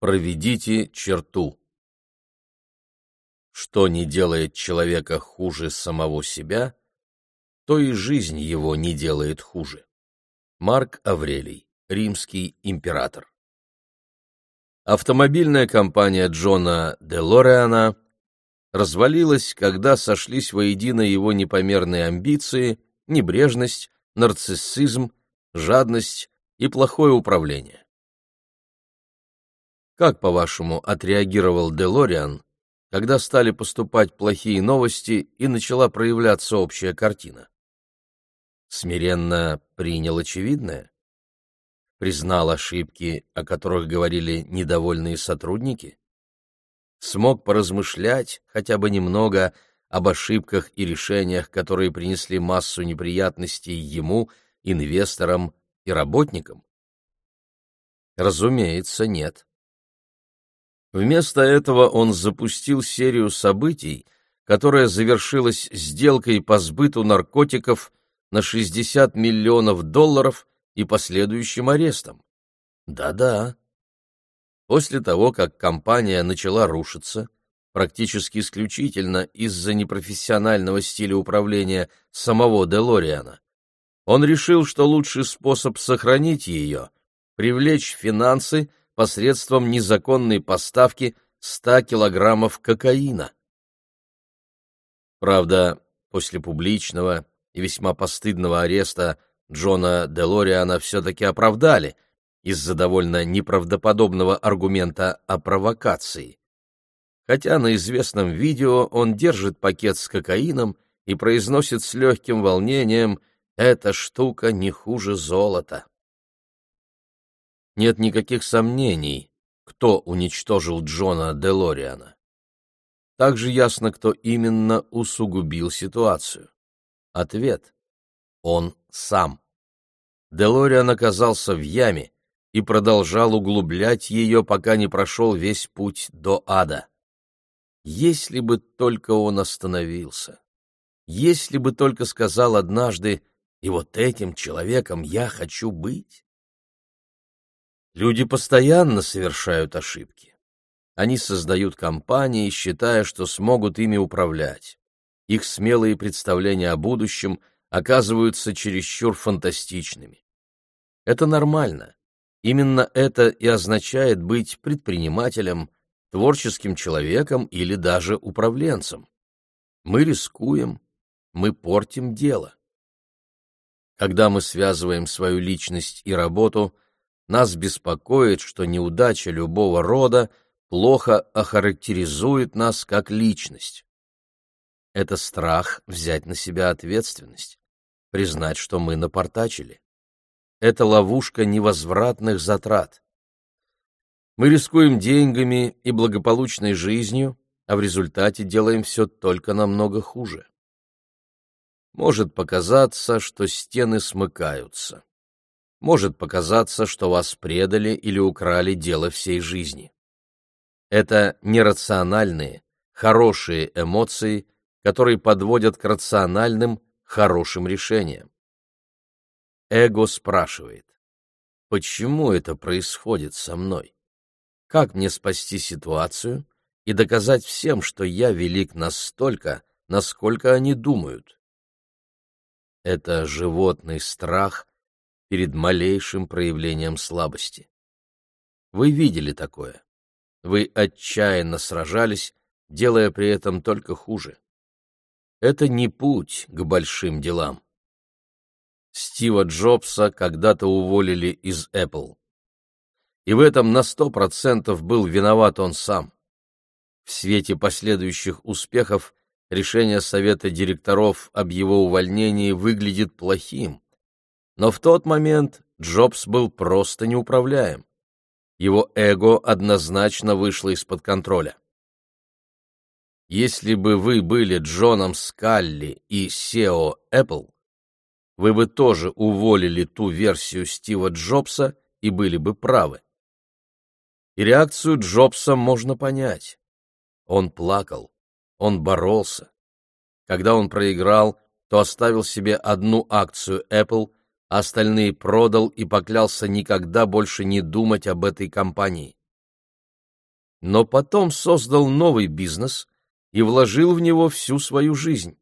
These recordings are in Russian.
Проведите черту. Что не делает человека хуже самого себя, то и жизнь его не делает хуже. Марк Аврелий, римский император. Автомобильная компания Джона де Лореана развалилась, когда сошлись воедино его непомерные амбиции, небрежность, нарциссизм, жадность и плохое управление. Как, по-вашему, отреагировал Делориан, когда стали поступать плохие новости и начала проявляться общая картина? Смиренно принял очевидное? Признал ошибки, о которых говорили недовольные сотрудники? Смог поразмышлять хотя бы немного об ошибках и решениях, которые принесли массу неприятностей ему, инвесторам и работникам? Разумеется, нет. Вместо этого он запустил серию событий, которая завершилась сделкой по сбыту наркотиков на 60 миллионов долларов и последующим арестом. Да-да. После того, как компания начала рушиться, практически исключительно из-за непрофессионального стиля управления самого Делориана, он решил, что лучший способ сохранить ее — привлечь финансы посредством незаконной поставки 100 килограммов кокаина. Правда, после публичного и весьма постыдного ареста Джона Делориана все-таки оправдали из-за довольно неправдоподобного аргумента о провокации. Хотя на известном видео он держит пакет с кокаином и произносит с легким волнением «Эта штука не хуже золота». Нет никаких сомнений, кто уничтожил Джона Делориана. Также ясно, кто именно усугубил ситуацию. Ответ — он сам. Делориан оказался в яме и продолжал углублять ее, пока не прошел весь путь до ада. Если бы только он остановился, если бы только сказал однажды «И вот этим человеком я хочу быть», Люди постоянно совершают ошибки. Они создают компании, считая, что смогут ими управлять. Их смелые представления о будущем оказываются чересчур фантастичными. Это нормально. Именно это и означает быть предпринимателем, творческим человеком или даже управленцем. Мы рискуем, мы портим дело. Когда мы связываем свою личность и работу – нас беспокоит, что неудача любого рода плохо охарактеризует нас как личность. Это страх взять на себя ответственность, признать, что мы напортачили. Это ловушка невозвратных затрат. Мы рискуем деньгами и благополучной жизнью, а в результате делаем все только намного хуже. Может показаться, что стены смыкаются может показаться, что вас предали или украли дело всей жизни. Это нерациональные, хорошие эмоции, которые подводят к рациональным, хорошим решениям. Эго спрашивает, почему это происходит со мной? Как мне спасти ситуацию и доказать всем, что я велик настолько, насколько они думают? Это животный страх перед малейшим проявлением слабости. Вы видели такое. Вы отчаянно сражались, делая при этом только хуже. Это не путь к большим делам. Стива Джобса когда-то уволили из Apple. И в этом на сто процентов был виноват он сам. В свете последующих успехов решение совета директоров об его увольнении выглядит плохим, но в тот момент Джобс был просто неуправляем. Его эго однозначно вышло из-под контроля. Если бы вы были Джоном Скалли и SEO Apple, вы бы тоже уволили ту версию Стива Джобса и были бы правы. И реакцию Джобса можно понять. Он плакал, он боролся. Когда он проиграл, то оставил себе одну акцию Apple остальные продал и поклялся никогда больше не думать об этой компании. но потом создал новый бизнес и вложил в него всю свою жизнь.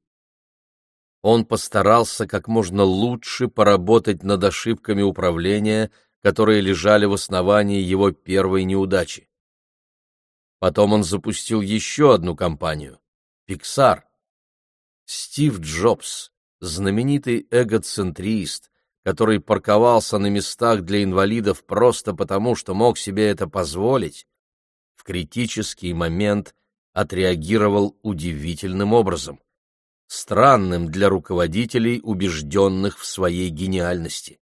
Он постарался как можно лучше поработать над ошибками управления, которые лежали в основании его первой неудачи. Потом он запустил еще одну компанию — Pixar. Стив Джобс, знаменитый эгоцентрист, который парковался на местах для инвалидов просто потому, что мог себе это позволить, в критический момент отреагировал удивительным образом, странным для руководителей, убежденных в своей гениальности.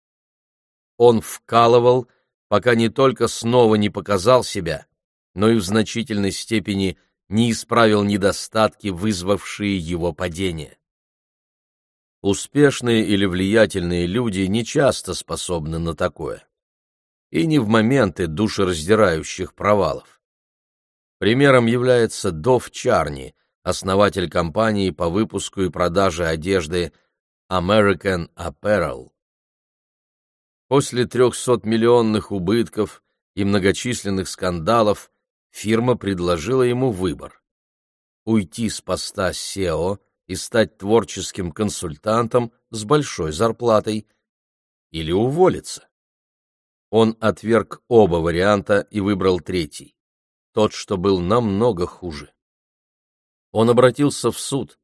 Он вкалывал, пока не только снова не показал себя, но и в значительной степени не исправил недостатки, вызвавшие его падение. Успешные или влиятельные люди не часто способны на такое. И не в моменты душераздирающих провалов. Примером является Дов Чарни, основатель компании по выпуску и продаже одежды American Apparel. После 300-миллионных убытков и многочисленных скандалов фирма предложила ему выбор – уйти с поста SEO – и стать творческим консультантом с большой зарплатой или уволиться. Он отверг оба варианта и выбрал третий, тот, что был намного хуже. Он обратился в суд,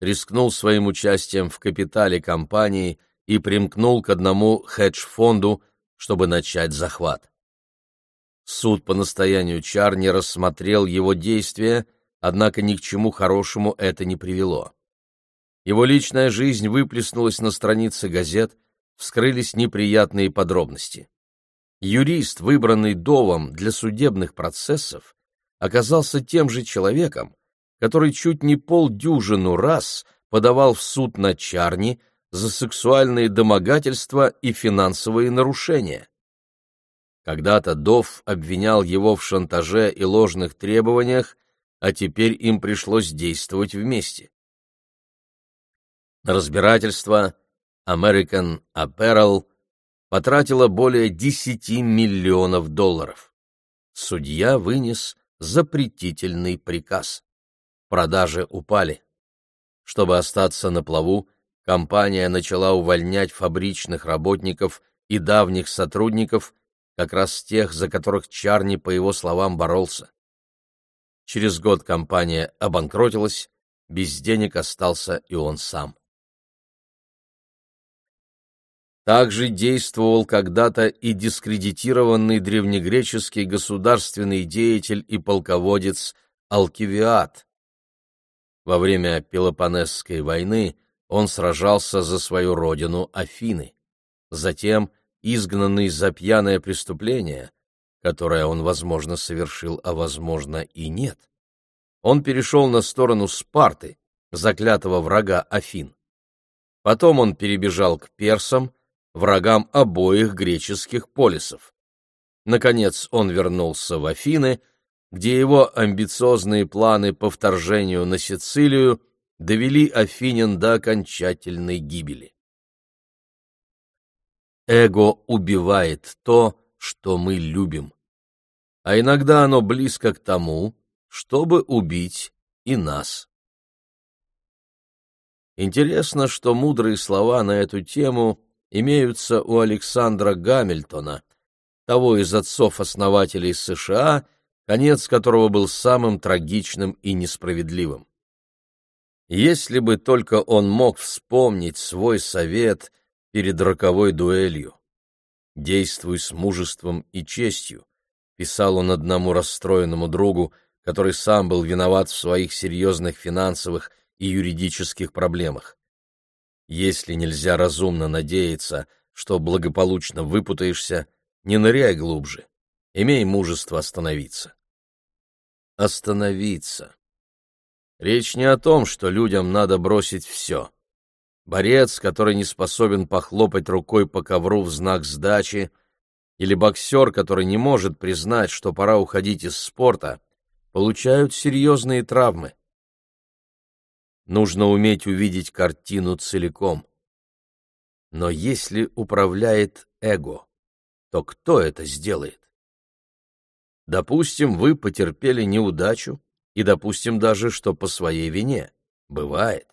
рискнул своим участием в капитале компании и примкнул к одному хедж-фонду, чтобы начать захват. Суд по настоянию Чарни рассмотрел его действия, однако ни к чему хорошему это не привело. Его личная жизнь выплеснулась на страницы газет, вскрылись неприятные подробности. Юрист, выбранный Довом для судебных процессов, оказался тем же человеком, который чуть не полдюжину раз подавал в суд на Чарни за сексуальные домогательства и финансовые нарушения. Когда-то Дов обвинял его в шантаже и ложных требованиях, а теперь им пришлось действовать вместе. Разбирательство American Apparel потратила более 10 миллионов долларов. Судья вынес запретительный приказ. Продажи упали. Чтобы остаться на плаву, компания начала увольнять фабричных работников и давних сотрудников, как раз тех, за которых Чарни, по его словам, боролся. Через год компания обанкротилась, без денег остался и он сам. Также действовал когда-то и дискредитированный древнегреческий государственный деятель и полководец Алкивиад. Во время Пелопонесской войны он сражался за свою родину Афины. Затем, изгнанный за пьяное преступление, которое он, возможно, совершил, а, возможно, и нет, он перешел на сторону Спарты, заклятого врага Афин. Потом он перебежал к персам, врагам обоих греческих полисов. Наконец он вернулся в Афины, где его амбициозные планы по вторжению на Сицилию довели Афинян до окончательной гибели. Эго убивает то, что мы любим, а иногда оно близко к тому, чтобы убить и нас. Интересно, что мудрые слова на эту тему имеются у Александра Гамильтона, того из отцов-основателей США, конец которого был самым трагичным и несправедливым. Если бы только он мог вспомнить свой совет перед роковой дуэлью. «Действуй с мужеством и честью», — писал он одному расстроенному другу, который сам был виноват в своих серьезных финансовых и юридических проблемах. Если нельзя разумно надеяться, что благополучно выпутаешься, не ныряй глубже. Имей мужество остановиться. Остановиться. Речь не о том, что людям надо бросить все. Борец, который не способен похлопать рукой по ковру в знак сдачи, или боксер, который не может признать, что пора уходить из спорта, получают серьезные травмы. Нужно уметь увидеть картину целиком. Но если управляет эго, то кто это сделает? Допустим, вы потерпели неудачу, и допустим даже, что по своей вине. Бывает.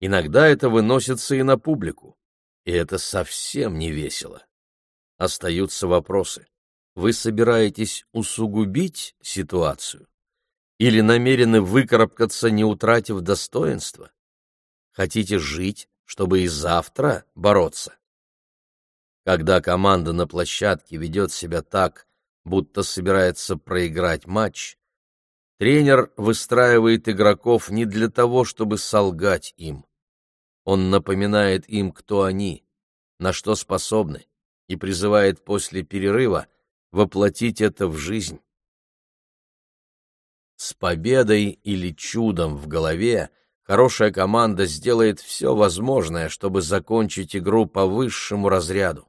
Иногда это выносится и на публику, и это совсем не весело. Остаются вопросы. Вы собираетесь усугубить ситуацию? Или намерены выкарабкаться, не утратив достоинства? Хотите жить, чтобы и завтра бороться? Когда команда на площадке ведет себя так, будто собирается проиграть матч, тренер выстраивает игроков не для того, чтобы солгать им. Он напоминает им, кто они, на что способны, и призывает после перерыва воплотить это в жизнь. С победой или чудом в голове хорошая команда сделает все возможное, чтобы закончить игру по высшему разряду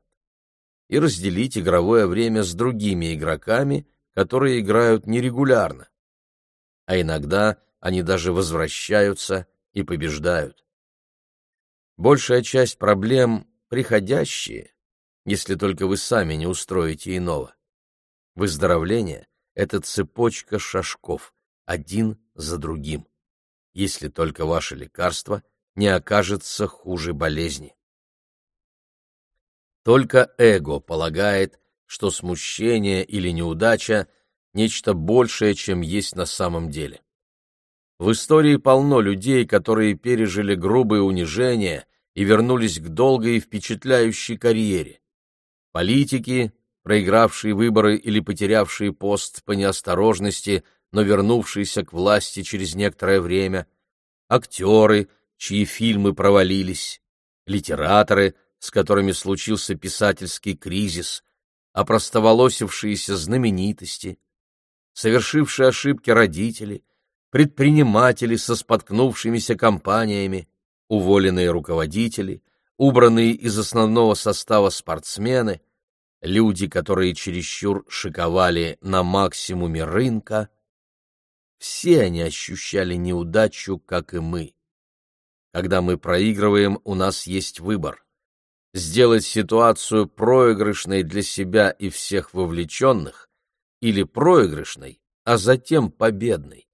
и разделить игровое время с другими игроками, которые играют нерегулярно. А иногда они даже возвращаются и побеждают. Большая часть проблем приходящие, если только вы сами не устроите иного. Выздоровление — это цепочка шажков, один за другим, если только ваше лекарство не окажется хуже болезни. Только эго полагает, что смущение или неудача — нечто большее, чем есть на самом деле. В истории полно людей, которые пережили грубые унижения и вернулись к долгой и впечатляющей карьере. Политики, проигравшие выборы или потерявшие пост по неосторожности, но вернувшиеся к власти через некоторое время, актеры, чьи фильмы провалились, литераторы, с которыми случился писательский кризис, опростоволосившиеся знаменитости, совершившие ошибки родители, предприниматели со споткнувшимися компаниями, уволенные руководители, убранные из основного состава спортсмены, люди, которые чересчур шиковали на максимуме рынка, все они ощущали неудачу, как и мы. Когда мы проигрываем, у нас есть выбор — сделать ситуацию проигрышной для себя и всех вовлеченных или проигрышной, а затем победной.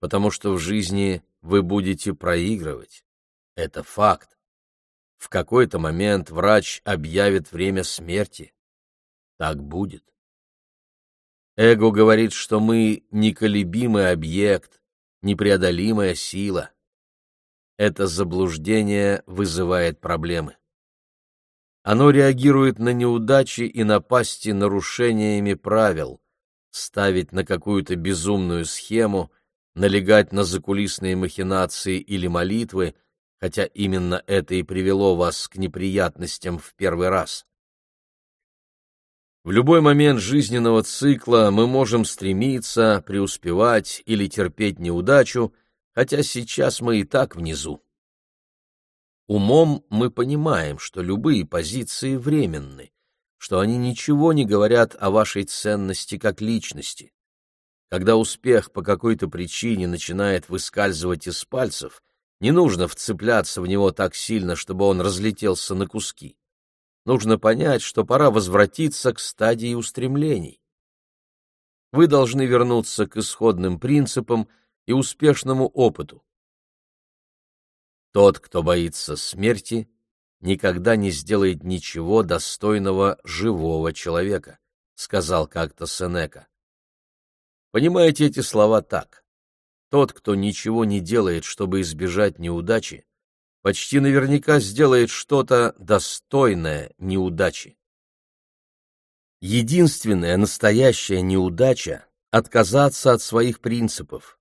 Потому что в жизни вы будете проигрывать. Это факт. В какой-то момент врач объявит время смерти. Так будет. Эго говорит, что мы неколебимый объект, непреодолимая сила. Это заблуждение вызывает проблемы. Оно реагирует на неудачи и напасти нарушениями правил, ставить на какую-то безумную схему, налегать на закулисные махинации или молитвы — хотя именно это и привело вас к неприятностям в первый раз. В любой момент жизненного цикла мы можем стремиться, преуспевать или терпеть неудачу, хотя сейчас мы и так внизу. Умом мы понимаем, что любые позиции временны, что они ничего не говорят о вашей ценности как личности. Когда успех по какой-то причине начинает выскальзывать из пальцев, не нужно вцепляться в него так сильно, чтобы он разлетелся на куски. Нужно понять, что пора возвратиться к стадии устремлений. Вы должны вернуться к исходным принципам и успешному опыту. Тот, кто боится смерти, никогда не сделает ничего достойного живого человека, сказал как-то Сенека. Понимаете эти слова так. Тот, кто ничего не делает, чтобы избежать неудачи, почти наверняка сделает что-то достойное неудачи. Единственная настоящая неудача — отказаться от своих принципов.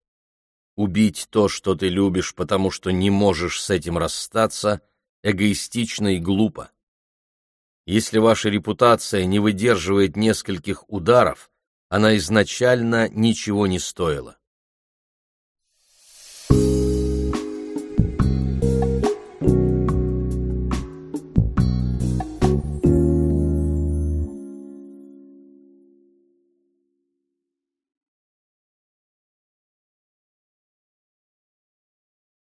Убить то, что ты любишь, потому что не можешь с этим расстаться, эгоистично и глупо. Если ваша репутация не выдерживает нескольких ударов, она изначально ничего не стоила.